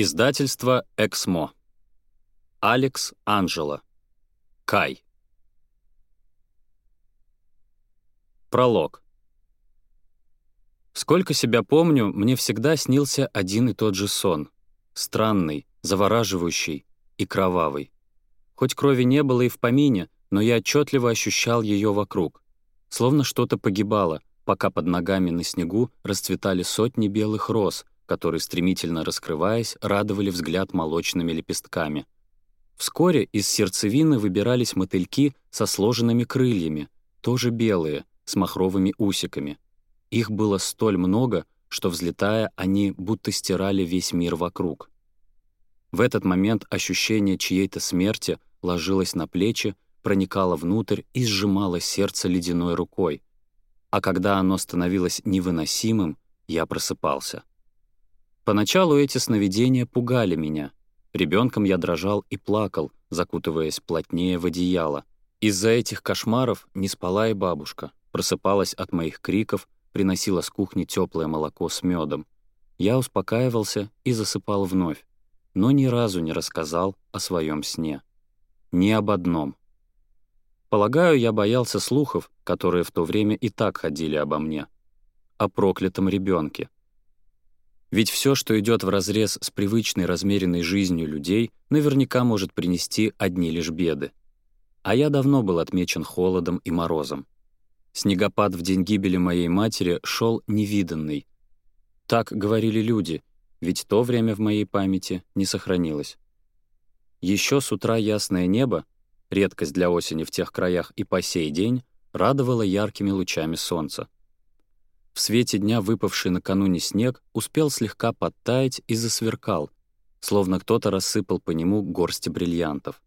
Издательство «Эксмо». Алекс Анжела. Кай. Пролог. Сколько себя помню, мне всегда снился один и тот же сон. Странный, завораживающий и кровавый. Хоть крови не было и в помине, но я отчетливо ощущал ее вокруг. Словно что-то погибало, пока под ногами на снегу расцветали сотни белых роз — которые, стремительно раскрываясь, радовали взгляд молочными лепестками. Вскоре из сердцевины выбирались мотыльки со сложенными крыльями, тоже белые, с махровыми усиками. Их было столь много, что, взлетая, они будто стирали весь мир вокруг. В этот момент ощущение чьей-то смерти ложилось на плечи, проникало внутрь и сжимало сердце ледяной рукой. А когда оно становилось невыносимым, я просыпался. Поначалу эти сновидения пугали меня. Ребенком я дрожал и плакал, закутываясь плотнее в одеяло. Из-за этих кошмаров не спала и бабушка. Просыпалась от моих криков, приносила с кухни теплое молоко с медом. Я успокаивался и засыпал вновь, но ни разу не рассказал о своем сне. Ни об одном. Полагаю, я боялся слухов, которые в то время и так ходили обо мне. О проклятом ребенке. Ведь все, что идет вразрез с привычной размеренной жизнью людей, наверняка может принести одни лишь беды. А я давно был отмечен холодом и морозом. Снегопад в день гибели моей матери шел невиданный. Так говорили люди, ведь то время в моей памяти не сохранилось. Еще с утра ясное небо, редкость для осени в тех краях и по сей день, радовало яркими лучами солнца. В свете дня выпавший накануне снег успел слегка подтаять и засверкал, словно кто-то рассыпал по нему горсти бриллиантов.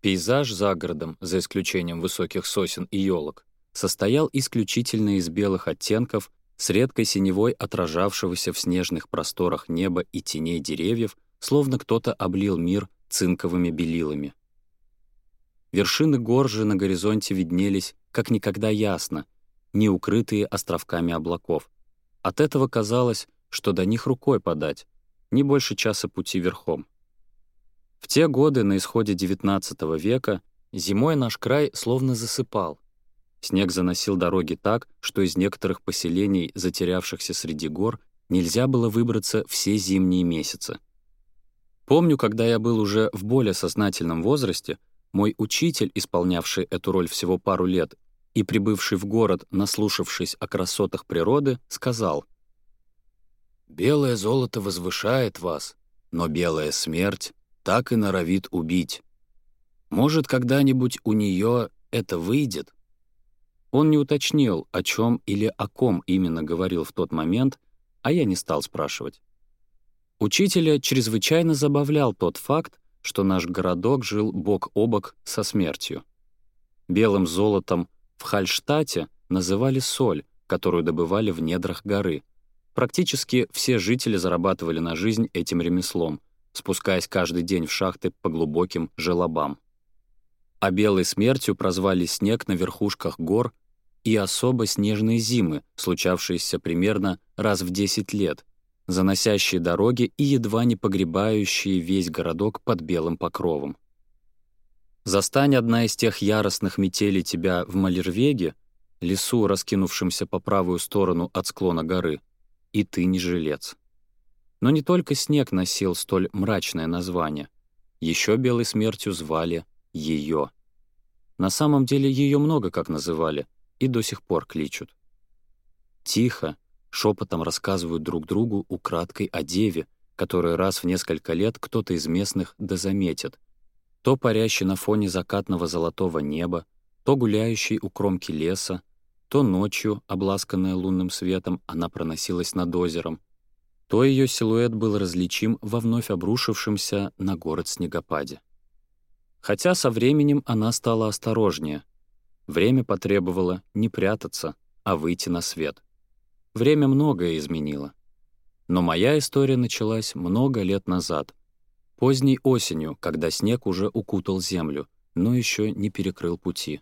Пейзаж за городом, за исключением высоких сосен и елок, состоял исключительно из белых оттенков с редкой синевой отражавшегося в снежных просторах неба и теней деревьев, словно кто-то облил мир цинковыми белилами. Вершины гор же на горизонте виднелись как никогда ясно, не укрытые островками облаков. От этого казалось, что до них рукой подать, не больше часа пути верхом. В те годы, на исходе XIX века, зимой наш край словно засыпал. Снег заносил дороги так, что из некоторых поселений, затерявшихся среди гор, нельзя было выбраться все зимние месяцы. Помню, когда я был уже в более сознательном возрасте, мой учитель, исполнявший эту роль всего пару лет и, прибывший в город, наслушавшись о красотах природы, сказал «Белое золото возвышает вас, но белая смерть так и норовит убить. Может, когда-нибудь у нее это выйдет?» Он не уточнил, о чем или о ком именно говорил в тот момент, а я не стал спрашивать. Учителя чрезвычайно забавлял тот факт, что наш городок жил бок о бок со смертью. Белым золотом в Хальштате называли соль, которую добывали в недрах горы. Практически все жители зарабатывали на жизнь этим ремеслом, спускаясь каждый день в шахты по глубоким желобам. А белой смертью прозвали снег на верхушках гор и особо снежные зимы, случавшиеся примерно раз в 10 лет, заносящие дороги и едва не погребающие весь городок под белым покровом. Застань одна из тех яростных метелей тебя в Малервеге, лесу, раскинувшемся по правую сторону от склона горы, и ты не жилец. Но не только снег носил столь мрачное название. Еще белой смертью звали ее. На самом деле ее много как называли и до сих пор кличут. Тихо, шепотом рассказывают друг другу украдкой о деве, которую раз в несколько лет кто-то из местных дозаметит — то парящий на фоне закатного золотого неба, то гуляющий у кромки леса, то ночью, обласканная лунным светом, она проносилась над озером, то ее силуэт был различим во вновь обрушившемся на город снегопаде. Хотя со временем она стала осторожнее. Время потребовало не прятаться, а выйти на свет. Время многое изменило. Но моя история началась много лет назад — Поздней осенью, когда снег уже укутал землю, но еще не перекрыл пути.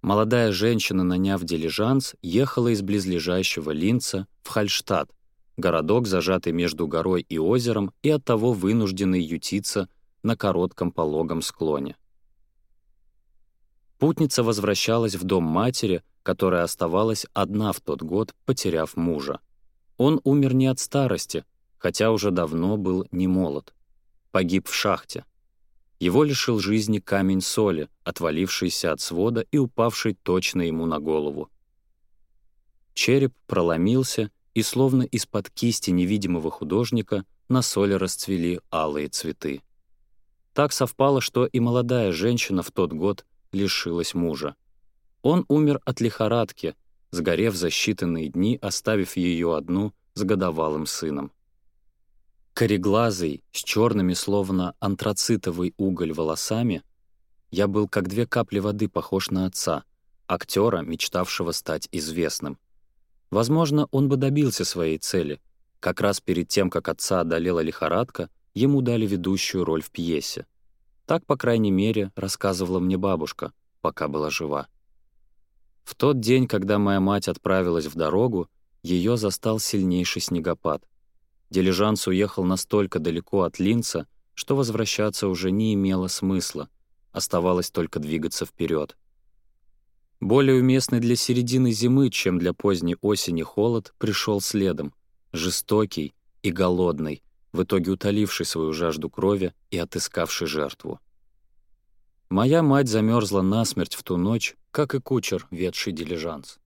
Молодая женщина, наняв дилижанс, ехала из близлежащего Линца в Хальштадт, городок, зажатый между горой и озером и оттого вынужденный ютиться на коротком пологом склоне. Путница возвращалась в дом матери, которая оставалась одна в тот год, потеряв мужа. Он умер не от старости, хотя уже давно был не молод погиб в шахте. Его лишил жизни камень соли, отвалившийся от свода и упавший точно ему на голову. Череп проломился, и словно из-под кисти невидимого художника на соли расцвели алые цветы. Так совпало, что и молодая женщина в тот год лишилась мужа. Он умер от лихорадки, сгорев за считанные дни, оставив ее одну с годовалым сыном. Кореглазый, с черными, словно антрацитовый уголь волосами, я был как две капли воды похож на отца, актера, мечтавшего стать известным. Возможно, он бы добился своей цели. Как раз перед тем, как отца одолела лихорадка, ему дали ведущую роль в пьесе. Так, по крайней мере, рассказывала мне бабушка, пока была жива. В тот день, когда моя мать отправилась в дорогу, ее застал сильнейший снегопад. Дилижанс уехал настолько далеко от Линца, что возвращаться уже не имело смысла, оставалось только двигаться вперед. Более уместный для середины зимы, чем для поздней осени холод, пришел следом, жестокий и голодный, в итоге утоливший свою жажду крови и отыскавший жертву. Моя мать замерзла насмерть в ту ночь, как и кучер, ведший дилижанс.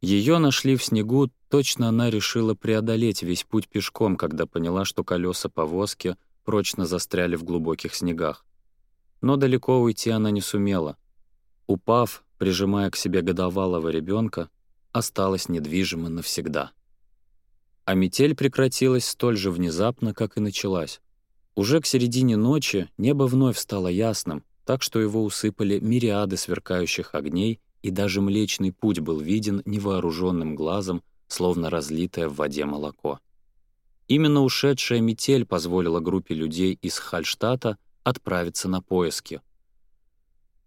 Ее нашли в снегу, точно она решила преодолеть весь путь пешком, когда поняла, что колеса повозки прочно застряли в глубоких снегах. Но далеко уйти она не сумела. Упав, прижимая к себе годовалого ребенка, осталась недвижима навсегда. А метель прекратилась столь же внезапно, как и началась. Уже к середине ночи небо вновь стало ясным, так что его усыпали мириады сверкающих огней — и даже Млечный Путь был виден невооруженным глазом, словно разлитое в воде молоко. Именно ушедшая метель позволила группе людей из Хальштата отправиться на поиски.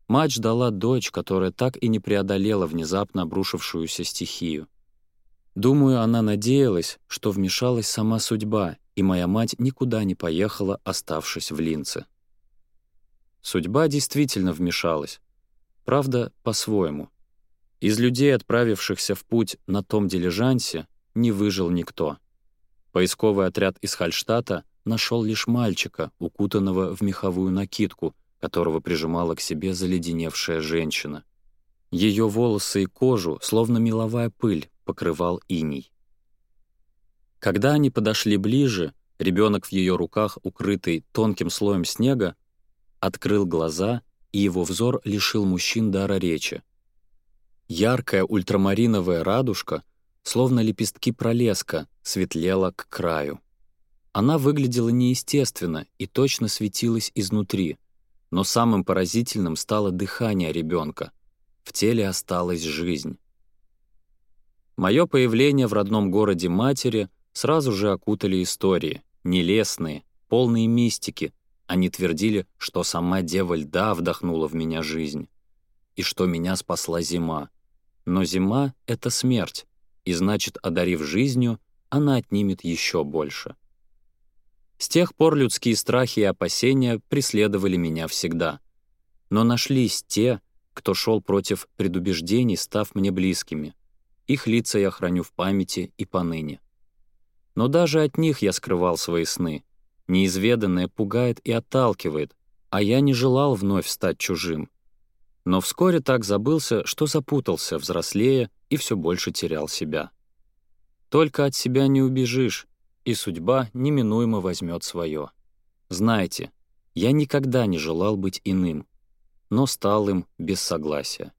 Мать ждала дочь, которая так и не преодолела внезапно обрушившуюся стихию. Думаю, она надеялась, что вмешалась сама судьба, и моя мать никуда не поехала, оставшись в Линце. Судьба действительно вмешалась. Правда, по-своему. Из людей, отправившихся в путь на том дилижансе, не выжил никто. Поисковый отряд из Хальштата нашел лишь мальчика, укутанного в меховую накидку, которого прижимала к себе заледеневшая женщина. Ее волосы и кожу, словно меловая пыль, покрывал иней. Когда они подошли ближе, ребенок в ее руках, укрытый тонким слоем снега, открыл глаза и его взор лишил мужчин дара речи. Яркая ультрамариновая радужка, словно лепестки пролеска, светлела к краю. Она выглядела неестественно и точно светилась изнутри, но самым поразительным стало дыхание ребенка. В теле осталась жизнь. Мое появление в родном городе матери сразу же окутали истории, нелестные, полные мистики, они твердили, что сама Дева Льда вдохнула в меня жизнь, и что меня спасла зима. Но зима — это смерть, и значит, одарив жизнью, она отнимет еще больше. С тех пор людские страхи и опасения преследовали меня всегда. Но нашлись те, кто шел против предубеждений, став мне близкими. Их лица я храню в памяти и поныне. Но даже от них я скрывал свои сны — Неизведанное пугает и отталкивает, а я не желал вновь стать чужим. Но вскоре так забылся, что запутался, взрослея, и все больше терял себя. Только от себя не убежишь, и судьба неминуемо возьмет свое. Знаете, я никогда не желал быть иным, но стал им без согласия.